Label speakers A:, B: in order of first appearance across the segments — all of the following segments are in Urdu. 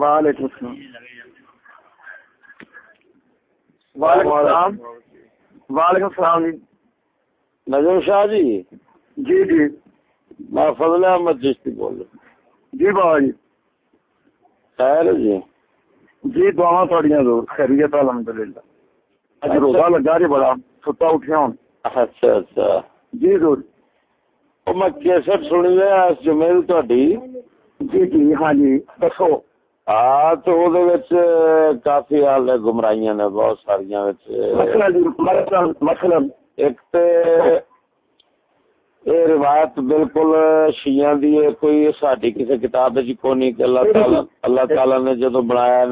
A: وعلیکم السلام۔ وعلیکم السلام۔ وعلیکم السلام۔ جی
B: نجم شاہ جی۔
A: جی جی۔
B: میں فضل احمد چشتی بول رہا
A: جی بابا جی۔
B: خیر جی؟
A: جی دعا تھوڑیاں ضرور خیریت الحمدللہ۔ اج روزہ لگا جی بڑا۔ ستا اٹھیا ہوں۔
B: اچھا اچھا۔
A: جی ضرور۔
B: میں کیسٹ سنی ہے اس جمعے تہاڈی۔
A: جی جی۔ ہاں جی دسو۔
B: ہاں تو کافی حال ہے گمراہیاں نے بہت ساری
A: مسئلہ
B: ایک تے یہ روایت بالکل شیعہ دی ہے کوئی ساڈی کسی کتاب وچ کو نہیں کہ اللہ تعالی اللہ تعالی نے جدو بنایا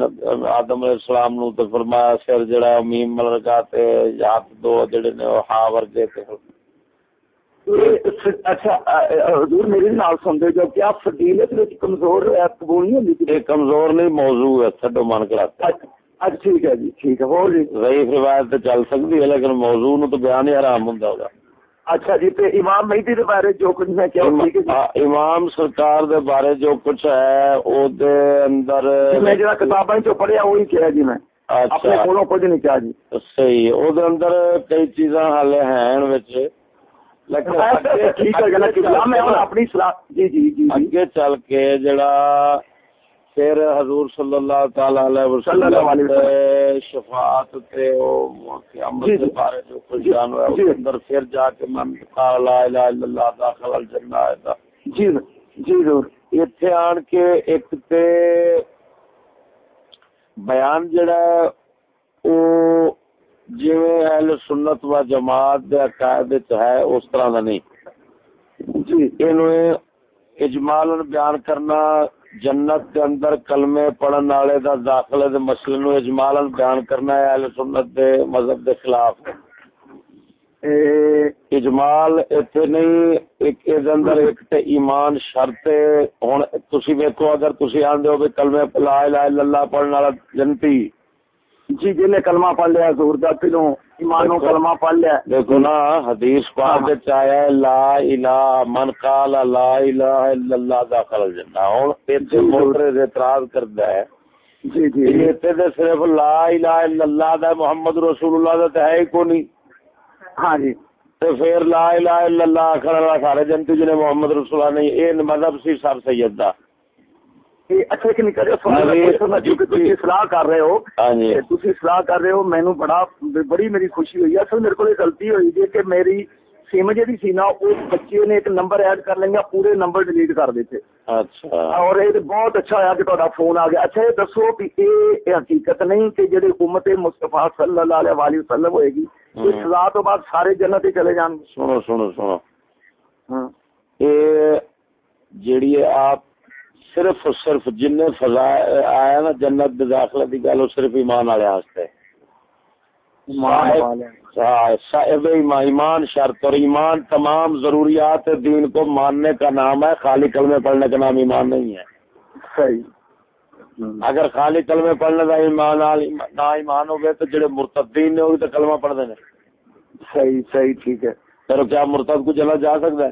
B: آدم علیہ السلام نو تے فرمایا سر جڑا میم ملکا تے ہاتھ دو جڑے نے ہا ورگے تے۔
A: اچھا حضور میری نال سن دے جو کیا فضیلت وچ کمزور قبول نہیں ہوندی؟
B: یہ کمزور نہیں موضوع ہے چھڈو من کراتا
A: اچھا ٹھیک ہے جی ٹھیک ہے ہو جی۔
B: ضعیف روایت تے چل سکتی ہے لیکن موضوع نو تو بیان ہی حرام ہوندا ہوگا۔
A: اچھا جی تے امام مہدی دے بارے جو کچھ میں کیا ٹھیک ہے جی۔
B: امام سرکار دے بارے جو کچھ ہے او دے اندر
A: میں جڑا کتاباں چوں پڑھیا وہی کیا جی میں۔ اپنے
B: اچھا
A: کولوں کچھ نہیں کیا جی۔
B: صحیح او دے اندر کئی چیزاں حالے ہیں وچ
A: اپنی جی جی جی جی۔
B: اگے چل کے جڑا پھر حضور صلی اللہ تعالی علیہ وسلم شفاعت تے او قیامت
A: جی،
B: دے۔ بارے جو کچھ جان ہوا ہے اس۔ کے اندر پھر جا کے من قال لا الہ الا اللہ داخل الجنہ ہے
A: جی جی ضرور۔
B: ایتھے آن کے ایک تے بیان جڑا ہے او جویں اہل سنت و جماعت دے عقائد ہے اس طرح دا نہیں۔
A: جی۔
B: اینو اجمالاً بیان کرنا جنت دے اندر کلمے پڑھن والے دا داخلے دے مسئلے نو اجمالاً بیان کرنا ہے اہل سنت دے مذہب دے خلاف۔
A: اے
B: اجمال ایتھے نہیں ایک دے اندر ایک تے ایمان شرط ہے۔ ہن تسی ویکھو اگر تسی آندے ہو کہ کلمے لا الہ الا اللہ پڑھن والا جنتی
A: جی نے کلمہ پڑھ لیا دا ایمانوں۔ کلمہ پڑھ لیا۔
B: دیکھو نا حدیث پاک
A: ہاں۔
B: وچ آیا ہے لا الہ من قال لا الہ الا اللہ داخل الجنہ۔ ہن ایتھے
A: جی،
B: موٹر اعتراض کردا ہے۔
A: جی جی۔
B: یہ تے صرف لا الہ الا اللہ دا محمد رسول اللہ دا تے ہے ہی کو نہیں
A: ہاں جی۔
B: تے پھر لا الہ الا اللہ آخر والا سارے جنتی جنے محمد رسول اللہ نہیں اے مذہب سی سر سید دا۔
A: کر رہے ہو۔
B: ہاں جی۔
A: تسی اصلاح کر رہے ہو مینوں بڑا بڑی میری خوشی ہوئی۔ ہے اصل میرے کو غلطی ہوئی جی کہ میری سم جہی سی نا اس بچے نے ایک نمبر ایڈ کر لیں گا پورے نمبر ڈیلیٹ کر دیتے۔
B: اچھا۔
A: اور یہ بہت اچھا ہوا کہ تہاڈا فون آ گیا۔ اچھا یہ دسو کہ یہ یہ حقیقت نہیں کہ امت مصطفیٰ صلی اللہ علیہ وآلہ وسلم ہوئے گی۔ اس سزا تو بعد سارے جنت چلے جان گے۔
B: سنو سنو سنو۔
A: ہاں۔
B: جیڑی آپ صرف اور صرف جن فضا آیا نا جنت داخلہ دی گل صرف ایمان والے واسطے۔ صاحب ایمان شرط اور ایمان تمام ضروریات دین کو ماننے کا نام ہے۔ خالی کلمے پڑھنے کا نام ایمان نہیں ہے۔
A: صحیح۔
B: اگر خالی کلمے پڑھنے کا ایمان نہ ایمان ہو گئے تو جڑے مرتدین نے بھی تو کلمہ پڑھ دینے
A: صحیح صحیح ٹھیک ہے۔
B: پھر کیا مرتد کو جلا جا سکتا ہے؟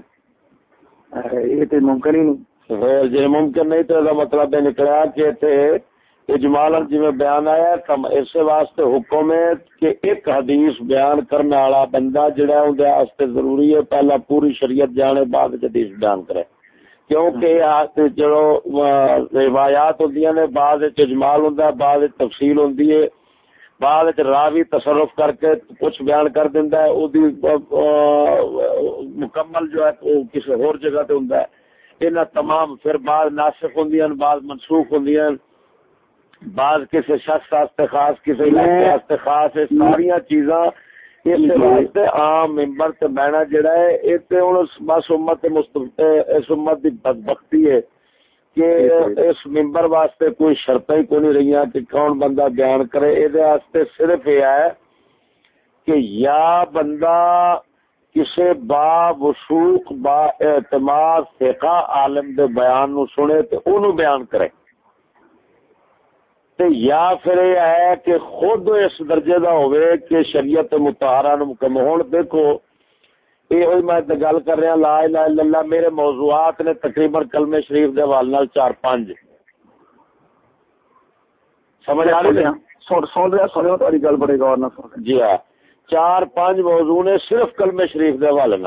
A: یہ تو ممکن ہی نہیں۔
B: پھر جی ممکن نہیں تو دا مطلب یہ نکلا کہ تھے اجمالا جی میں بیان آیا کم اس واسطے حکم ہے کہ ایک حدیث بیان کرنے والا بندہ جڑا ہے اندر واسطے ضروری ہے، پہلا پوری شریعت جانے بعد حدیث بیان کرے۔ کیونکہ یہ روایات ہوندیاں نے، بعد اجمال ہوندا ہے، بعد تفصیل ہوندی ہے۔ بعد راوی تصرف کر کے کچھ بیان کر دیندا ہے، او دی مکمل جو ہے کسی اور جگہ تے ہوندا ہے۔ انہاں تمام پھر بعض ناسخ ہوندیاں بعض منسوخ ہوندیاں بعض کسی شخص واسطے خاص کسی واسطے خاص یہ ساریاں چیزاں اس واسطے عام ممبر تے بہنا جڑا ہے یہ تے ہن بس امت مصطفی اس امت دی بدبختی ہے کہ اس ممبر واسطے کوئی شرطیں ہی کوئی نہیں رہیاں کہ کون بندہ بیان کرے۔ اے دے واسطے صرف یہ ہے کہ یا بندہ کسے با وسوخ با اعتماد فقہ عالم دے بیان نو سنے تے اونوں بیان کرے۔ تے یا پھر یہ ہے کہ خود اس درجے دا ہوئے کہ شریعت متحرہ نو مکمہون دیکھو اے ہوئی میں تے کر رہے ہیں لا الہ الا اللہ میرے موضوعات نے تقریباً کلمہ شریف دے والنا چار پانچ۔ 5 سمجھ آ رہی ہے؟
A: سن رہا سن رہا تاری گل بڑے غور نال سن
B: جی ہاں۔ چار پانچ موضوع نے صرف کلم شریف کے حوالے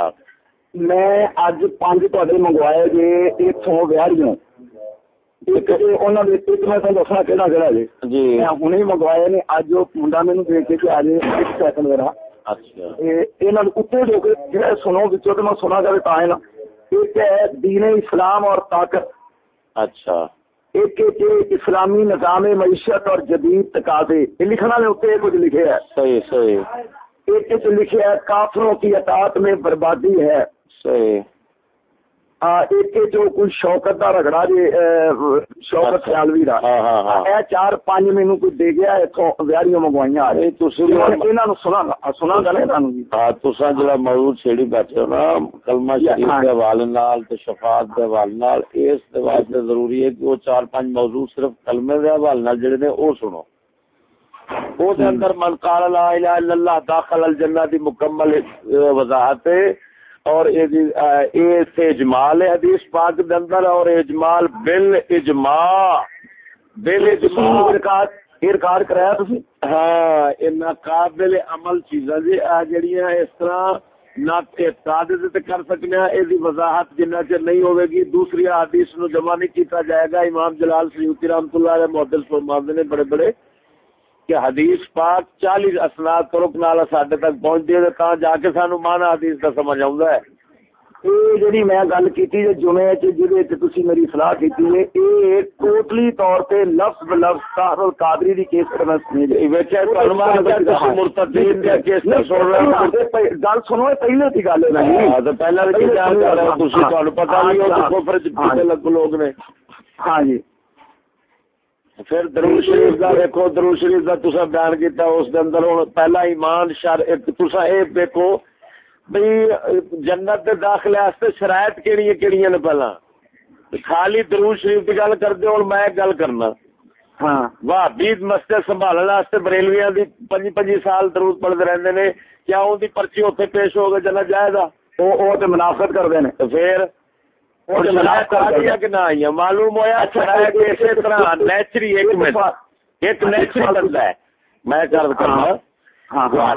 A: میں اج پانچ منگوائے
B: جی۔ اچھا۔
A: جو ایک ہے اسلام اور طاقت۔
B: اچھا۔
A: ایک اسلامی نظام معیشت اور جدید تقاضے۔ لکھنا نے کچھ لکھے ایک لکھے ہے کافروں کی اطاعت میں بربادی ہے۔
B: صحیح۔
A: ایک جو کوئی شوکت دا رگڑا جی شوکت
B: اچھا۔
A: خیالوی دا۔
B: ہاں ہاں ہاں۔
A: اے چار پانچ مینوں کوئی دے گیا اتوں ویاریاں منگوائیاں۔ آ
B: نہیں تسی
A: انہاں نو سنا سنا گا نہیں تانوں جی۔
B: ہاں تساں جڑا موضوع چھیڑی بیٹھے ہو نا کلمہ شریف۔ دے حوالے نال تے شفاعت دے حوالے نال اس دے واسطے ضروری ہے کہ وہ چار پانچ موضوع صرف کلمے دے حوالے نال جڑے نے او سنو۔ او دے اندر من قال لا الہ الا اللہ داخل الجنہ دی مکمل وضاحت ہے اور اے سے اجمال ہے حدیث پاک دے اندر اور اجمال بال اجماع بال اجماع
A: یہ ریکارڈ کرایا تسی؟
B: ہاں. یہ ناقابل عمل چیزاں جی جڑیاں اس طرح نہ اعتقاد تے کر سکنے ہیں اے دی وضاحت جنہ چر نہیں ہوے گی دوسری حدیث نو جمع نہیں کیتا جائے گا امام جلال سیوطی رحمۃ اللہ علیہ محدث فرماتے بڑے بڑے کہ حدیث پاک چالیس اسناد ترک نال ساڈے تک پہنچ دے تاں جا کے سانو مانا حدیث دا سمجھ آوندا ہے۔ میں گل کیتی تے میری صلاح کیتی
A: ٹوٹلی طور
B: تے لفظ بلفظ طاہر القادری گل سنو پہلے دی گل ہاں، ہاں، ہاں، نہیں ہاں تے لوگ نے۔ ہاں جی۔ پھر درود شریف دا دیکھو درود شریف دا تسا بیان کیتا اس دے اندر ہن پہلا ایمان شر ایک تسا اے دیکھو بھئی
A: جنت دے
B: داخلے واسطے
A: شرائط کیڑی کیڑی نے پہلا؟ خالی
B: درود
A: شریف دی گل کردے ہن
B: میں گل کرنا۔
A: ہاں۔
B: واہ مسجد سنبھالنے واسطے بریلویاں دی 5 5 سال درود پڑھدے رہندے نے۔ کیا اون دی پرچی اوتھے پیش ہو گئے جنا جائے
A: گا او او
B: تے منافقت کردے نے۔ پھر معلوم ہوا اچھا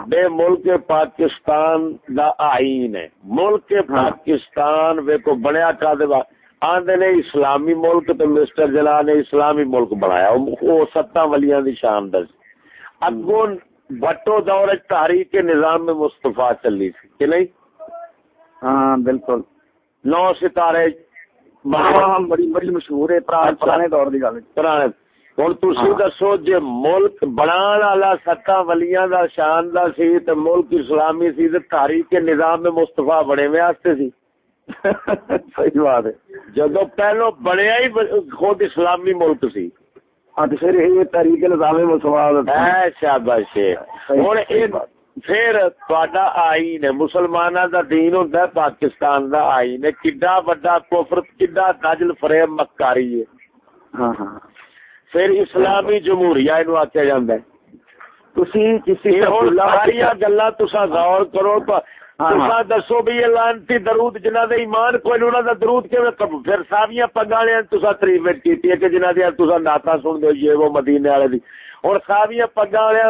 B: میں
A: ملک پاکستان دا آئین ہے۔ ملک پاکستان
B: ویکو بنیا کا آندے نے اسلامی ملک تو مسٹر جلا نے اسلامی ملک بنایا۔ وہ ستاں ولیاں دی شان دس اگو بٹو دور تحریک نظام میں
A: مستفا چلی
B: تھی کہ نہیں؟ ہاں بالکل۔ نو ستارے
A: بڑی بڑی
B: مشہور ہے اچھا، پرانے دور دی گل۔ پرانے۔
A: ہن تسی
B: ہاں۔ دسو جے ملک بنان والا ستا ولیاں شان دا سی تے ملک اسلامی سی تاریخ نظام میں بنے واسطے سی۔ صحیح بات ہے۔ جدو پہلو بنیا ہی خود اسلامی ملک سی۔ ہاں، تاریخ نظام مصطفی ہے شاباش ہے ہن پھر آئین ہے مسلماناں دا دین ہوندا ہے پاکستان دا آئین ہے۔ کڈا بڑا کفر کڈا دجل فریب مکاری ہے۔ ہاں ہاں۔ پھر اسلامی جمہوریہ اینو آکھیا جاندا ہے۔ تسی کسی گلا تسا غور کرو ہاں، ہاں۔ دسو بھی لانتی درود جنہ دے ایمان کوئی درود والے کہ جنہ دے تسا سن دو یہ وہ مدینے والے اور ساویاں پگاں والے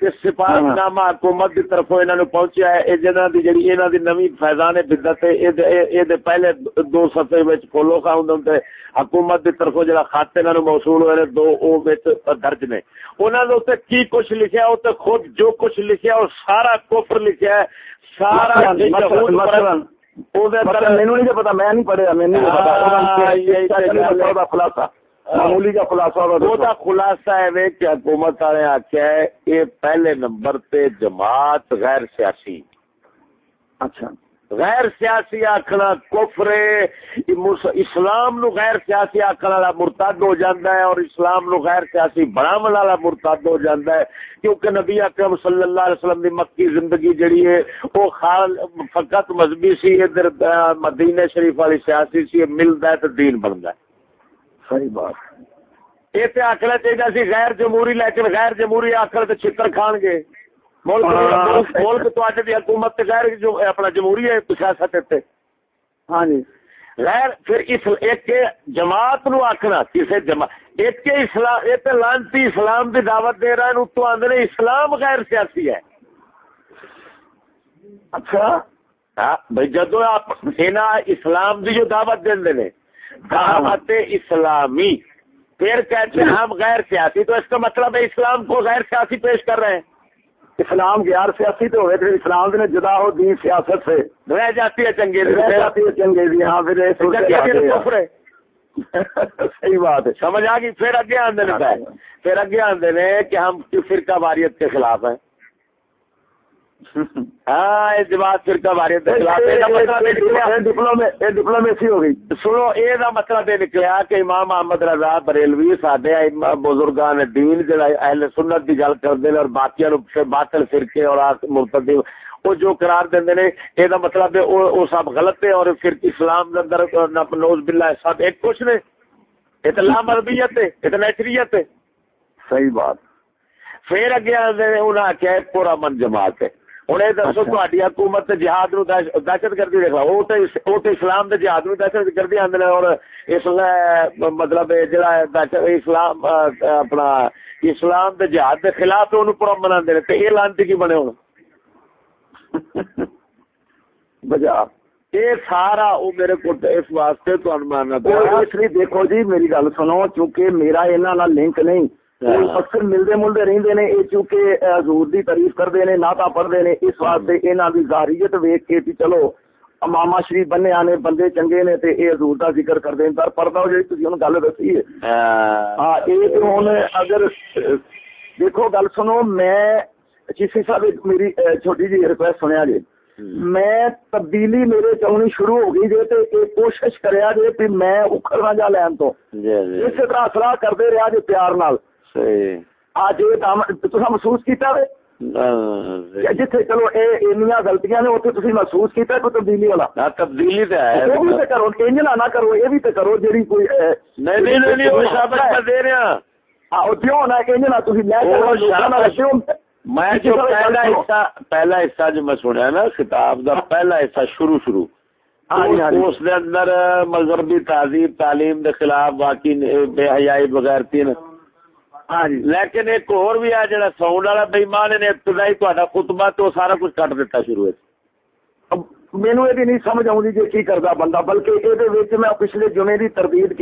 B: کہ نامہ حکومت دی فیضان پہلے دو
A: کھولو
B: کا
A: حکومت خط موصول ہوئے دو درج نے کی کچھ لکھا
B: خود جو کچھ
A: لکھا وہ سارا کفر لکھا ہے سارا
B: میری پتا میں نہیں خلاصہ ہاں۔ معمولی کا خلاصہ وہ خلاصہ ہے کہ حکومت والے آخیا
A: ہے
B: یہ پہلے نمبر تے جماعت غیر سیاسی۔ اچھا۔ غیر سیاسی آخنا کفر اسلام نو غیر سیاسی آخر والا مرتد ہو جاتا ہے اور اسلام نو غیر سیاسی بناو والا مرتد ہو جاتا ہے۔ کیونکہ نبی اکرم صلی اللہ علیہ وسلم دی مکی زندگی جڑی ہے وہ خال فقط مذہبی سی ادھر مدینہ شریف والی سیاسی سی ملتا
A: ہے تو
B: دین بنتا ہے صحیح چاہیے غیر جمہوری لیکن غیر جمہوری آخر تے چھتر کھان گے۔
A: ملک
B: ہاں۔ تو اج دی حکومت غیر جو اپنا جمہوری ہے سیاست تے۔ ہاں
A: جی۔
B: غیر پھر اس ایک جماعت نو آخنا کسی جماعت ایک کے اسلام ایک لانتی اسلام کی دعوت دے رہا تو آدھے اسلام غیر سیاسی ہے۔
A: اچھا۔
B: ہاں بھئی جدوں آپ اسلام کی جو دعوت دیندے نے دعوت اسلامی۔ پھر کہتے ہیں ہم غیر سیاسی تو اس کا مطلب ہے اسلام کو غیر سیاسی پیش کر رہے ہیں۔
A: اسلام غیر سیاسی تو ہوئے اسلام نے جدا ہو دی سیاست سے۔
B: رہ جاتی ہے چنگیزی
A: رہ جاتی ہے چنگیزی ہاں پھر صحیح بات ہے۔
B: سمجھ آ گئی؟ پھر اگے آدھے پھر اگے آدھے کہ ہم فرقہ واریت کے خلاف ہیں۔ ہاں جماعت فرقہ واریت کے خلاف
A: ڈپلومیسی ہو گئی۔
B: سنو یہ مطلب یہ نکلیا کہ امام محمد رضا بریلوی سڈے بزرگان دین جڑا اہل سنت کی گل کرتے ہیں اور باقی باطل فرقے اور مرتد وہ جو قرار دیں نے یہ مطلب ہے سب غلط ہے اور پھر اسلام اندر نوز بلا سب ایک کچھ نے۔ ہے نیچریت ہے۔
A: صحیح بات۔
B: پھر اگے انہیں آخیا پورا من جماعت ہے۔ ہوں یہ دسو تاری حکومت جہاد نو دہشت گردی دیکھ لو تو اسلام دے جہاد نو دہشت گردی آدھے اور اس مطلب جڑا اسلام اپنا اسلام دے جہاد دے خلاف انہوں پورا منا یہ لانتی کی بنے ہوں
A: بجا
B: یہ سارا وہ میرے کو اس واسطے تو ماننا
A: اس لیے دیکھو جی میری گل سنو چونکہ میرا انہوں لنک نہیں اکثر ملتے ملتے رہتے نے یہ چونکہ حضور دی تعریف کرتے ہیں ناتا پڑھتے ہیں اس واسطے انہوں کی ظاہریت ویک کے چلو ماما شریف بننے آنے بندے چنگے نے تے اے حضور دا ذکر کردے ہیں۔ پر پردہ تسی ہن گل دسی ہے۔ ہاں۔ اے تے ہن اگر دیکھو گل سنو میں چیفی صاحب میری چھوٹی جی ریکویسٹ سنیا جی۔ میں تبدیلی میرے چونی شروع ہو گئی جی تے اے کوشش کریا جی کہ میں اکھڑنا جا لین تو۔ جی، جی۔ اس طرح صلاح کردے رہیا جی پیار نال۔ کام محسوس کیتا جتھے چلو اے اینیاں غلطیاں نے اوتھے تسی محسوس کیتا کوئی تبدیلی والا
B: ہاں تبدیلی تے ہے
A: او بھی تے کرو انج نہ کرو اے بھی تے کرو جڑی کوئی
B: نہیں نہیں نہیں او شابت کر دے رہا
A: ہاں او دیو نہ کہ انج نہ تسی لے کرو لوکاں نال رکھو
B: میں جو پہلا حصہ پہلا حصہ جو میں سنیا نا خطاب دا پہلا حصہ شروع شروع جی، جی۔ اس دے اندر مغربی تہذیب تعلیم دے خلاف باقی بے حیائی بغیر تین ہاں جی۔ لیکن ایک اور بھی ہے جڑا ساؤنڈ والا بےمان نے ابتدائی تہاڈا خطبہ تو سارا کچھ کٹ دیتا شروع
A: مینو یہ نہیں سمجھ آؤں جی کی کرتا بندہ بلکہ یہ میں پچھلے جمعے کی تردید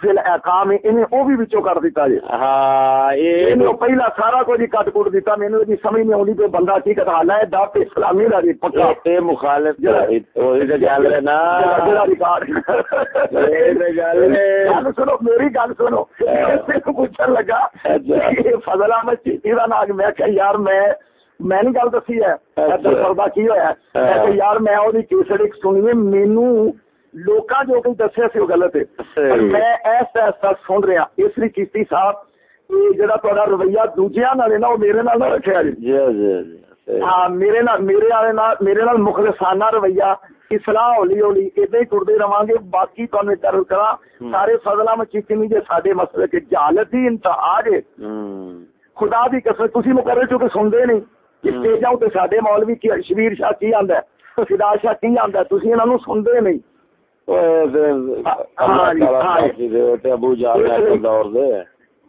A: فل احکام بھی دیتا جی۔ ہاں پہلا سارا کچھ کٹ کٹ دیتا مینو یہ سمجھ نہیں آتی بندہ کی کر حال ہے دس اسلامی کا جی پکا۔
B: مخالف
A: سنو میری گل سنو۔ پوچھنے لگا فضل احمد چیٹی کا نام میں یار میں گل دسی ہے۔ اچھا۔ کی ہوا یار میں کیسٹ ایک سنی مینو لوکاں جو کوئی دسیا سی وہ غلط ہے میں ایسا ایسا سن رہا اس لیے کیتی صاحب جڑا تہاڈا رویہ دوجیاں نال ہے نا وہ میرے نال نہ رکھیا جی جی جی ہاں میرے نال میرے والے نال میرے نال مخلصانہ رویہ اصلاح ہولی ہولی ادا ہی ٹرتے رہا گے باقی تمہیں ضرور کرا سارے فضلہ میں چیکنی جی سارے مسئلے کے جالت ہی انتہا جے خدا دی قسم تسی مقرر چونکہ سنتے نہیں اسٹیجاں تے سارے مولوی شبیر شاہ کی آندا ہے فدا شاہ کی آندا ہے تسی انہاں نو سنتے نہیں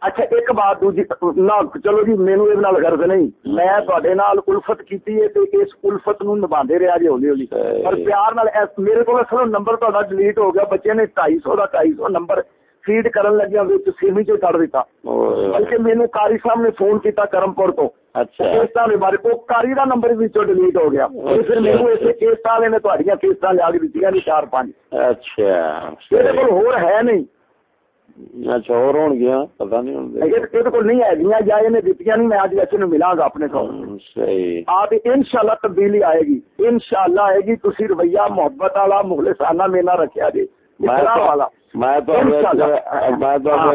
A: اچھا ایک بات چلو جی مینو یہ غرض نہیں۔ میں الفت کی اس الفت نو نبا رہا جی ہولی ہولی۔ پر پیار میرے کو اصل نمبر تا ڈیلیٹ ہو گیا بچے نے ڈائی سو کا ڈائی سو نمبر فیڈ کرن لگیا سیمی چ کر دیتا بلکہ مینو کاری صاحب نے فون کیتا کرمپور تو۔ اچھا بارے وہ کاری کا نمبر بھی ڈیلیٹ ہو گیا پھر میرے ایسے کیسٹ والے نے تھوڑی کیسٹ لیا کے دیتی چار پانچ
B: اچھا
A: میرے کو ہے نہیں
B: اچھا اور ہون گیا پتہ نہیں ہوں
A: یہ کو نہیں ہے گیا یا نے دتیاں نہیں میں اج ویسے نو ملاں گا اپنے کو
B: صحیح
A: آپ انشاءاللہ تبدیلی آئے گی انشاءاللہ آئے گی تسی رویہ محبت والا مخلصانہ مینا رکھیا جی
B: میں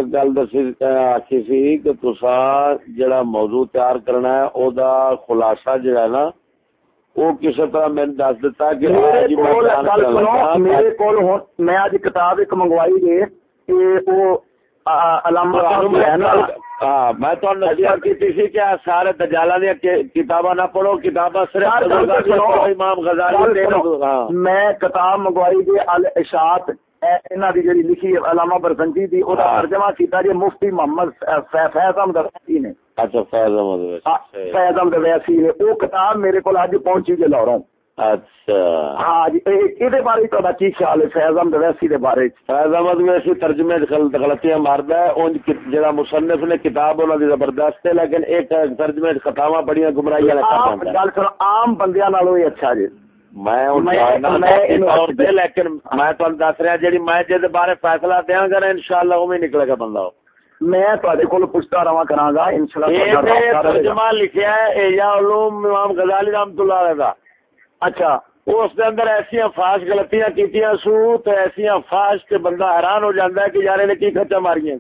B: گل دسی آخی سی کہ تسا جڑا موضوع تیار کرنا ہے او دا خلاصہ جڑا ہے نا وہ کسی طرح میں دس دتا کہ
A: میرے کول میں اج کتاب ایک منگوائی گئی کہ وہ علامہ
B: ہاں میں تو نصیحت کی تھی کہ سارے کتاباں نہ پڑھو کتاباں صرف امام غزالی
A: ہاں۔ میں کتاب منگوائی الاشاعت انہاں دی جڑی لکھی علامہ برزنجی دی او دا ہاں۔ ترجمہ کیتا جی مفتی محمد فیض احمد ویسی نے۔
B: اچھا فیض احمد ویسی
A: ہاں، فیض احمد ویسی نے۔ او کتاب میرے کول اج پہنچی لاہوروں۔
B: اچھا۔
A: ہاں جی یہ بارے تھوڑا کی خیال ہے فیض احمد ویسی دے بارے
B: فیض احمد ویسی ترجمے غلطیاں ماردا ہے۔ اون جڑا مصنف نے کتاب انہاں دی زبردست ہے لیکن ایک ترجمے خطاواں بڑیاں گمراہیاں
A: گل کرو عام بندیاں نالوں ہی اچھا جی۔
B: میں لیکن میں تمہیں دس رہا جی میں جی بارے فیصلہ دیا گا ان شاء اللہ اوی نکلے گا بندہ
A: میں تے کو پوچھتا رہا کرا گا
B: ترجمہ لکھا ہے یا علوم امام غزالی رحمۃ اللہ علیہ کا
A: اچھا۔
B: اس دے اندر ایسا فاش غلطیاں کیتیاں سو تو ایسا فاش کے بندہ حیران ہو جاتا ہے کہ یار نے کی خرچہ ماری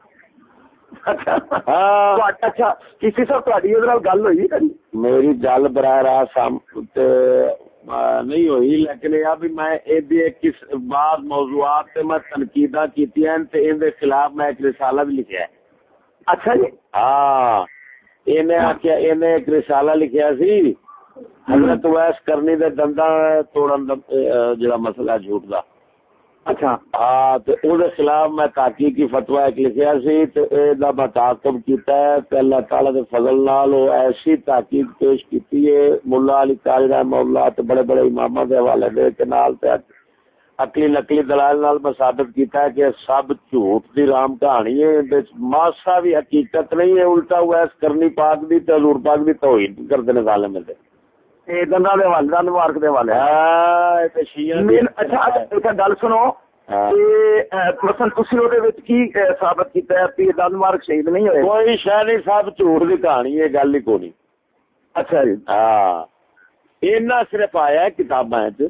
A: اچھا ہاں۔ اچھا کسی سر تاری گل ہوئی
B: میری گل براہ راست نہیں ہوئی لیکن یہ بھی میں کس بعض موضوعات تے میں کیتی ہیں تے ان دے خلاف میں ایک رسالہ بھی لکھیا ہے۔
A: اچھا جی؟
B: ہاں انہیں آخیا انہیں ایک رسالہ لکھیا سی۔ حضرت ویس کرنی دے دندا توڑن جڑا مسئلہ جھوٹ دا
A: اچھا۔
B: ہاں تے او خلاف میں تحقیقی فتوی ایک لکھیا سی تے اے دا متعاقب کیتا ہے۔ تے اللہ تعالی دے فضل نال او ایسی تحقیق پیش کیتی ہے۔ مولا علی قاری رحمہ اللہ تے بڑے بڑے اماماں دے حوالے دے کے نال تے عقلی نقلی دلائل نال میں ثابت کیتا ہے کہ سب جھوٹ دی رام کہانی ہے۔ ماسا بھی حقیقت نہیں ہے، الٹا ویس کرنی پاک دی تے حضور پاک دی توہین کردے نے ظالم دے۔
A: دندا دے والے دند مبارک دے والے ہاں تے شیعہ اچھا اچھا گل سنو ہاں۔ مثلا تسی او دے وچ کی ثابت کیتا ہے کہ دند مبارک شہید نہیں ہوئے
B: کوئی شے نہیں سب جھوٹ دی کہانی ہے گل ہی کوئی
A: اچھا جی
B: ہاں اینا صرف آیا ہے کتاباں وچ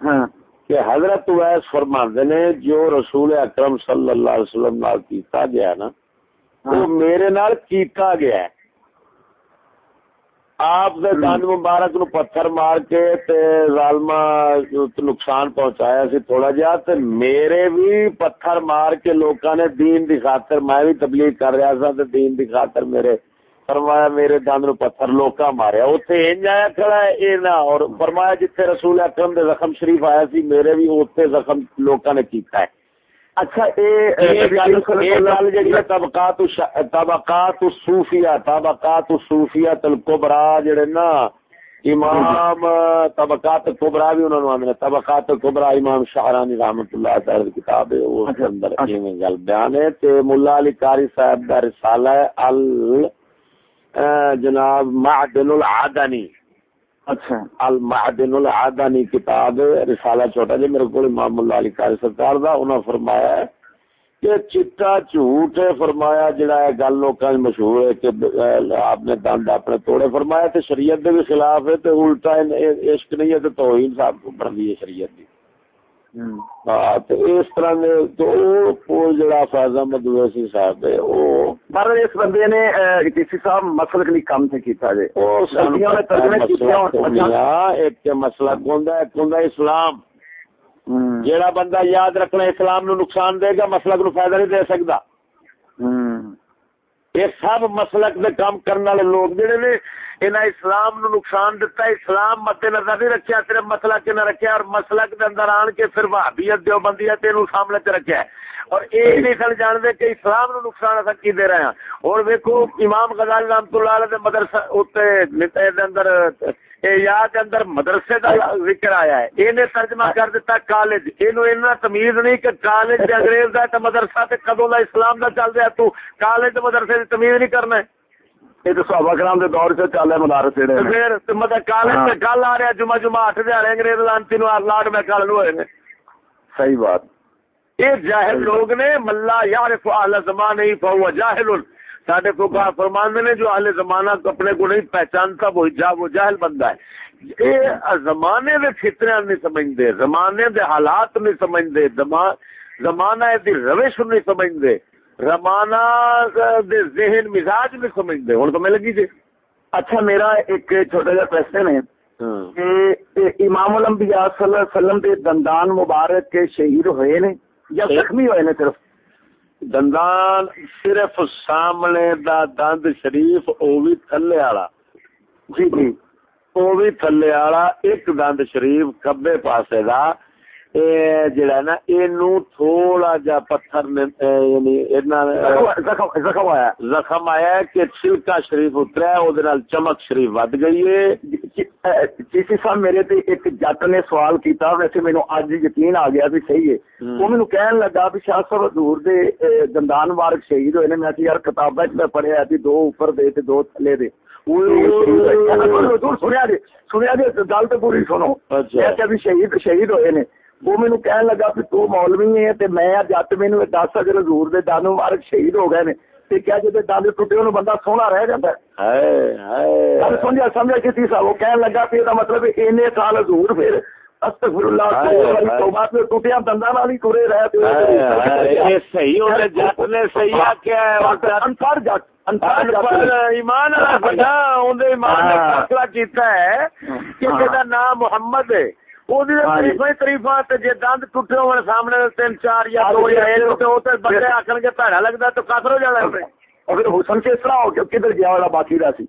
A: ہاں
B: کہ حضرت ویس فرماندے نے جو رسول اکرم صلی اللہ علیہ وسلم نال کیتا گیا نا وہ۔ میرے نال کیتا گیا ہے آپ دے دند مبارک نو پتھر مار کے تے ظالما نقصان پہنچایا سی تھوڑا جہا تے میرے بھی پتھر مار کے لوکاں نے دین دی خاطر میں بھی تبلیغ کر رہا سا تے دین دی خاطر میرے فرمایا میرے دند نو پتھر لوکاں ماریا۔ اوتھے انج آیا کھڑا ہے، اے نہ، اور فرمایا جتھے رسول اکرم دے زخم شریف آیا سی، میرے بھی اوتھے زخم لوکاں نے کیتا ہے۔
A: اچھا
B: طبقات طبقات صوفیہ طبقات صوفیہ الکبرا جڑے نا امام طبقات کبرا بھی انہوں نے آدھے طبقات کبرا امام شاہرانی رحمت اللہ تعالی کتاب ہے وہ اندر۔ گل بیان ہے تے ملا علی قاری صاحب دا رسالہ ہے ال جناب معدن العادنی
A: اچھا۔
B: المعدن العادانی کتاب رسالہ چھوٹا جی میرے کو امام اللہ علی قاری سرکار دا، انہاں فرمایا ہے کہ چٹا جھوٹ فرمایا جڑا ہے گل لوکاں مشہور ہے کہ آپ نے دند اپنے توڑے، فرمایا تے شریعت دے بھی خلاف ہے تے الٹا عشق نہیں ہے تے توہین صاحب کو بڑھدی ہے شریعت دی۔ اس طرح نے تو جڑا فیض احمد ویسی صاحب ہے وہ
A: پر اس بندے نے کسی صاحب مسلک نہیں کم سے کیتا جے۔
B: او سردیوں میں ترجمے کیتے ایک مسئلہ کوندا ہے؟ کوندا اسلام۔ جیڑا بندہ یاد رکھنا اسلام نو نقصان دے گا مسلک نو فائدہ نہیں دے سکتا یہ سب مسلک دے کام کرنے والے لوگ جڑے نے انہیں اسلام نو نقصان دیتا ہے اسلام مد نظر نہیں رکھیا صرف مسلک کے نہ رکھیا اور مسلک دے اندر آن کے پھر وہابیت ہے تینوں سامنے چ رکھیا ہے۔ اور یہ نہیں سن جانتے کہ اسلام نو نقصان اصل کی دے رہے ہیں اور ویکو امام غزالی رحمت اللہ علیہ دے مدرسہ اتنے دے اندر یاد اندر مدرسے دا ذکر آیا ہے یہ ترجمہ کر دیتا کالج یہ تمیز نہیں کہ کالج انگریز دا تے مدرسہ تے کدو دا اسلام دا چل رہا تو کالج مدرسے دی تمیز نہیں کرنا ہے
A: یہ تو صحابہ کرام دے دور سے چل رہا مدارس جڑے
B: پھر مطلب کالج تے آ رہا جمعہ جمعہ اٹھ دے رہے انگریز لانتی نو لاڈ میں کل ہوئے نے
A: صحیح بات
B: یہ جاہل لوگ نے ملا یعرف اہل ہی فہو جاہل ساڈے فقہا فرماندے نے جو اہل زمانہ اپنے کو نہیں پہچانتا وہ جا وہ جاہل بندہ ہے۔ یہ زمانے دے فطرے نہیں سمجھدے زمانے دے حالات نہیں سمجھدے زمانہ دی روش نہیں سمجھدے رمانا دے ذہن مزاج میں سمجھ دے ہوں تو میں لگی جی؟
A: اچھا میرا ایک چھوٹا جا کوشچن ہے۔ ہاں۔ کہ امام الانبیاء صلی اللہ علیہ وسلم دے دندان مبارک کے شہید ہوئے نے یا زخمی ہوئے نے صرف؟
B: دندان صرف سامنے دا دند شریف، او بھی تھلے والا۔
A: جی جی
B: او بھی تھلے والا، ایک دند شریف کبے پاسے دا۔ جڑا نا اینو تھوڑا جا پتھر نے یعنی
A: زخم آیا
B: زخم آیا کہ چھلکا شریف اترا ہے او دے نال چمک شریف ود گئی ہے۔
A: جی صاحب میرے تے ایک جٹ نے سوال کیتا ویسے مینوں اج یقین آ گیا بھی صحیح ہے۔ وہ مینوں کہن لگا بھی شاہ صاحب حضور دے دندان مبارک شہید ہوئے نے۔ میں کہ یار کتاباں وچ میں پڑھیا بھی دو اوپر دے تے دو تھلے دے۔ حضور سنیا سنیا گل تو پوری سنو۔
B: اچھا۔
A: بھی شہید شہید ہوئے نے۔ وہ مینوں کہن لگا بھی تو مولوی ہے تے میں جٹ مینوں دس اگر حضور دے دان مبارک شہید ہو گئے نے تے کیا جے دند ٹوٹے انہوں بندہ سونا رہ جاندا ہے
B: ہائے
A: گل
B: ہائے
A: سمجھا سمجھا کسی صاحب وہ کہنے لگا کہ یہ مطلب اینے سال حضور پھر استغفر اللہ
B: ہائے، ہائے۔
A: توبہ پہ ٹوٹیاں دنداں نال ہی ٹرے رہے تے
B: ہائے، ہائے، یہ صحیح ہونے جٹ نے صحیح آکھیا ہے وہ جٹ
A: انپڑھ جٹ انپڑھ
B: پر
A: جٹ
B: ایمان والا بندہ اون دے ایمان نے۔ فیصلہ کیتا ہے کہ
A: ہاں۔
B: جدا نام محمد ہے
A: جی۔
B: تے جے دند ٹوٹے ہون سامنے تین چار یا دو یا ایک تے او تے بندے آکھن گے بھڑا لگدا تو کافر ہو جانا ہے
A: اور پھر حسن سے اس طرح ہو کے کدھر گیا والا باقی رہ سی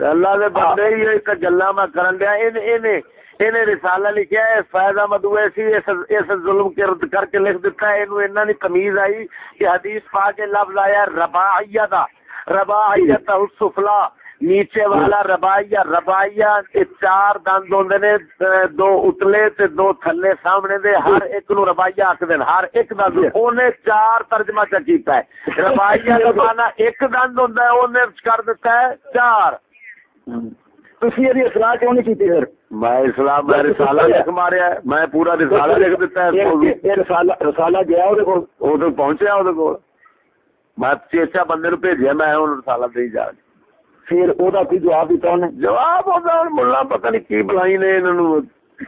B: تے اللہ دے بندے ہی ایک گلاں میں کرن دیا اینے اینے اینے رسالہ لکھیا ہے فیض احمد اویسی اس اس ظلم کے کر کے لکھ دیتا ہے اینو تمیز آئی کہ حدیث پاک کے لفظ آیا رباعیہ دا رباعیہ السفلا نیچے والا رباعیہ تے چار دند ہوندے نے دو اتلے تے دو تھلے سامنے دے ہر ایک نو رباعیہ آکھدے نے ہر ایک دند۔ اونے چار ترجمہ چ کیتا ہے۔ رباعیہ دا معنی ایک دند ہوندا ہے اونے کر دیتا ہے چار۔
A: تسی یہ اصلاح کیوں نہیں کیتی پھر؟
B: میں اسلام میں رسالہ لکھ ماریا ہے۔ میں پورا رسالہ لکھ دیتا ہے
A: یہ- رسالہ رسالہ گیا وہ کول؟
B: تو پہنچیا وہ کول۔ میں چیچا بندے نو بھیجیا میں ہوں رسالہ دے جا کے
A: پھر او دا کوئی جواب دیتا انہیں
B: جواب ہوتا ہوں ملا پتہ نہیں کی بلائی نے انہوں نو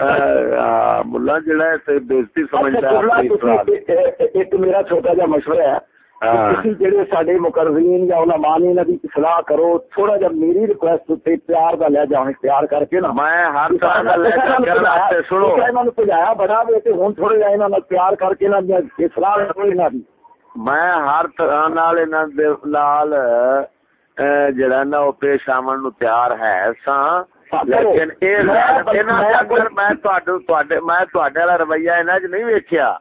B: آہ، ملا جڑا ہے تے بےزتی سمجھتا ہے
A: اچھا، ایک میرا چھوٹا جا مشورہ ہے۔
B: ہاں۔
A: تسی جڑے ساڈے مقررین یا علماء نے انہاں دی اصلاح کرو تھوڑا جا میری ریکویسٹ تے پیار دا لے جاؤں پیار کر کے نا۔
B: میں ہر طرح کا لے کر ہے سنو۔
A: انہاں نوں پجایا بڑا وے تے ہن تھوڑے جا انہاں نال پیار کر کے نا اصلاح کرو انہاں دی۔
B: میں ہر طرح نال انہاں دے نال جڑا نا وہ پیش آمن نو تیار ہے ساں لیکن اے اندر میں تواڈو تواڈے میں تواڈے والا رویہ انہاں وچ نہیں ویکھیا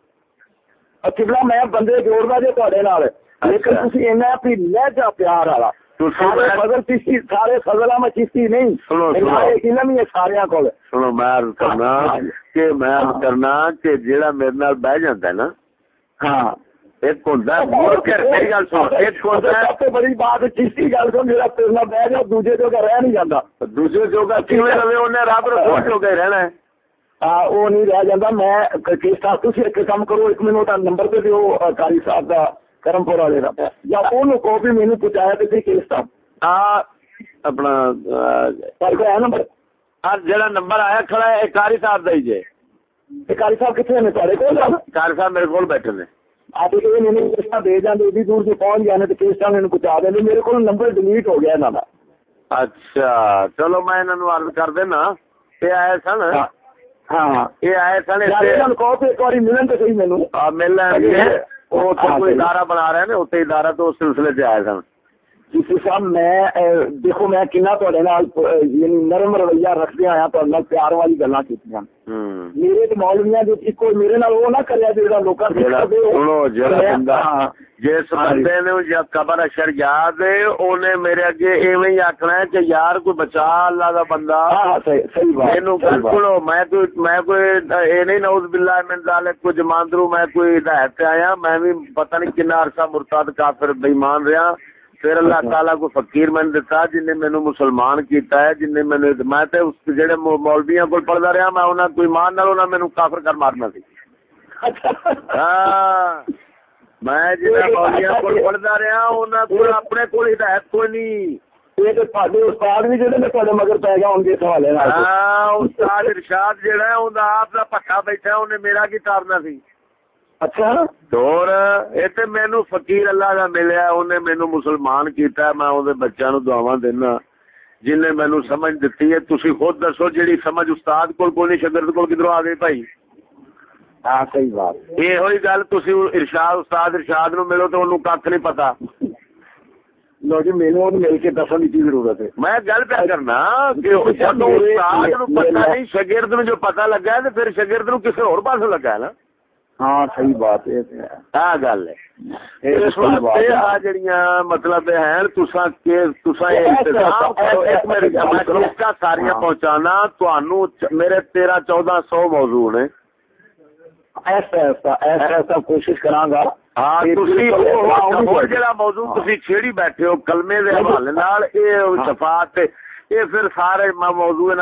A: قبلہ میں بندے جوڑدا جے تواڈے نال لیکن
B: اچھا۔
A: تسی انہاں اپنی لہجہ پیار والا سارے فضل چشتی سارے فضل احمد چشتی نہیں
B: سنو، سنو۔
A: انہاں ایک علم ہی ہے ساریاں کول
B: سنو میں عرض کرنا
A: ہاں۔
B: کہ میں عرض
A: ہاں۔
B: کرنا کہ جیڑا میرے نال بہ جاندا ہے نا
A: ہاں
B: ایک ہوندا ہے مڑ کے میری گل سن ایک ہوندا ہے
A: سب تو بڑی بات چشتی گل سن میرا تیرنا بہ جا دوجے جو رہ نہیں جاتا
B: دوسرے جو کا کیویں رہے؟ اونے رب رسول جو کے رہنا ہے۔
A: ہاں وہ نہیں رہ جاتا میں کس طرح تھی ایک کام کرو ایک منٹ کا نمبر دے دیو آ، قاری صاحب کا کرمپور والے کا یا وہ کو بھی مینو پہنچایا تو کس طرح
B: آ اپنا
A: ہے نمبر؟
B: جڑا نمبر آیا کھڑا ہے ایک قاری صاحب دا ہی جے۔
A: یہ قاری صاحب کتنے نے؟
B: قاری صاحب میرے کول بیٹھے نے۔
A: آپ یہ نہیں کس طرح دے جانے ادی دور سے پہنچ جانے تو کس طرح انہوں پہنچا دیں میرے کو نمبر ڈیلیٹ ہو گیا انہوں کا
B: اچھا چلو میں انہاں نو عرض کر دینا تے آئے سن
A: ہاں
B: یہ آئے سن
A: یار
B: اتنے
A: انہوں کہو کہ ایک بار ملن تو صحیح مینو
B: آ، مل لین گے وہ اتنے کوئی
A: صحیح۔
B: ادارہ بنا رہے ہیں اتنے ادارہ تو اس سلسلے سے آئے سن
A: جی صاحب میں دیکھو میں کنا نال یعنی نرم رویہ رکھدے آیا نال پیار والی گلاں کیتیاں میرے تے مولویاں اکو میرے نال وہ نہ کریا جڑا لوکاں ہو۔
B: سنو جڑا بندہ
A: ہاں
B: جس
A: ہاں جی۔
B: بندے نے یا قبر اشر یاد ہے اونے میرے اگے ایویں ہی آکھنا ہے کہ یار کوئی بچا اللہ دا بندہ
A: ہاں صحیح صحیح بات
B: مینوں۔ سنو میں کوئی میں کوئی اے نہیں نعوذ باللہ من ذالک جماندرو میں کوئی ہدایت آیا میں بھی پتہ نہیں کنا عرصہ مرتد کافر بے ایمان رہا پھر اللہ
A: اچھا۔
B: تعالیٰ کو فقیر میں دتا جن نے مینوں مسلمان کیتا ہے جن نے مینوں میں تے اس جڑے مو- مولویاں کول پڑھدا رہا میں انہاں کوئی ایمان نال انہاں مینوں کافر کر مارنا سی۔
A: اچھا۔
B: ہاں۔ میں جنہیں مولویاں کول پڑھدا رہا انہاں کول اپنے کول ہدایت کوئی نہیں۔
A: یہ تو تھوڑے استاد بھی جڑے نے تھوڑے مگر پی گیا ان کے حوالے نال۔
B: ہاں استاد ارشاد جڑا ہے اوندا آپ دا پٹا بیٹھا ہے اونے میرا کی تارنا سی۔
A: اچھا؟
B: اور ایتھے فقیر اللہ دا ملیا اونے مسلمان کیتا میں اودے نو دعاواں دینا۔ جن نے مینوں سمجھ دتی ہے تسی خود دسو جیڑی سمجھ استاد کول کوئی نہیں شاگرد آ گئی بھائی؟ یہ
A: گل
B: ارشاد
A: استاد ارشاد
B: نو
A: ملو
B: تے اونوں نہیں پتہ جی میں گل نو
A: پتہ جو
B: پتہ لگا ہے نو
A: کسی
B: ہوگا
A: نا؟
B: ہاں صحیح
A: مطلب
B: ہیں پہنچانا تانوں میرے 13 سو موضوع نے۔ کوشش کرا گا۔ موضوع چھیڑی بیٹھے ہو کلمے سارے موضوع
A: نہ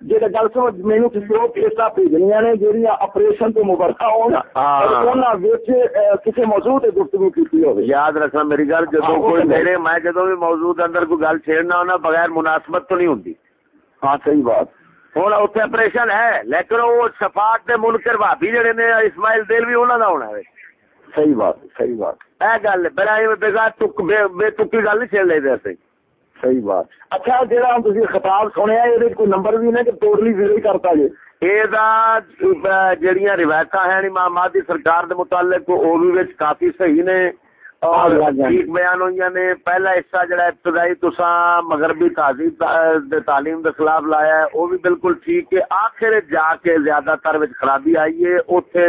A: جی گل سو
B: مینو کسی وہ کیسا بھیجنیا نے جہیا اپریشن تو مبارکہ کسی موضوع سے گفتگو کی یاد رکھنا میری گل جدو کوئی میرے میں جدو بھی موضوع
A: اندر کوئی گل چھیڑنا ہونا بغیر مناسبت تو
B: نہیں
A: ہوتی ہاں صحیح بات ہوں اتنے اپریشن ہے لیکن وہ شفاعت دے منکر بھابی جڑے نے اسماعیل دل بھی انہوں کا ہونا ہے صحیح
B: بات صحیح بات اے گل
A: بڑا بے تک بے تکی گل
B: نہیں
A: چھیڑ لے
B: دے صحیح بات۔ اچھا جہاں تھی خطاب سنیا
A: یہ
B: کوئی نمبر
A: بھی
B: نہیں
A: کہ ٹوٹلی زیرو کرتا جی یہ روایت ہیں امام مہدی سرکار دے متعلق وہ بھی وچ کافی صحیح نے اور ہاں، ہاں، ہاں۔ ٹھیک بیان ہوئی
B: نے۔ پہلا حصہ جڑا ابتدائی تساں مغربی تہذیب دے تعلیم دے خلاف لایا ہے وہ بھی بالکل ٹھیک ہے۔ آخر جا کے زیادہ تر وچ خرابی آئی ہے اوتھے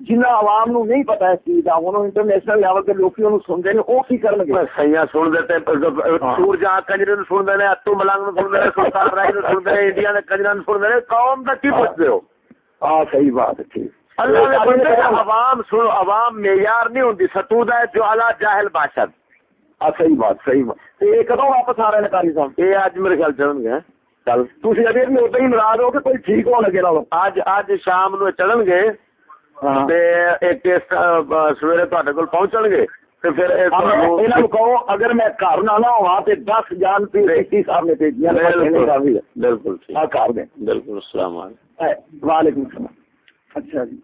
A: جنہیں عوام نو نہیں پتا
B: اس چیز دا انٹرنیشنل لیول تے لوکی انہوں سن دے نے او سن دے ہاں۔
A: سور جا کنجرے سن دے نے اتو ملنگ سن دے سلطان رائے سن دے
B: انڈیا دے کنجرے سن دے قوم
A: دا کی پوچھدے ہو؟ ہاں صحیح بات ٹھیک۔ عوام عوام معیار نہیں ہوندی
B: ستودا جو اعلی جاہل باشد ہاں،
A: صحیح
B: بات صحیح بات۔ تے کدوں واپس آ رہے نے قاری صاحب؟
A: اے اج
B: میرے
A: خیال چڑھن گے۔ چل۔ تسی اگے ناراض ہو کہ کوئی ٹھیک ہون لگے نہ اج اج شام نو چڑھن گے۔ سویرے کو
B: پہنچن گے ہوا
A: جان پی بالکل
B: بالکل السلام علیکم
A: وعلیکم السلام اچھا جی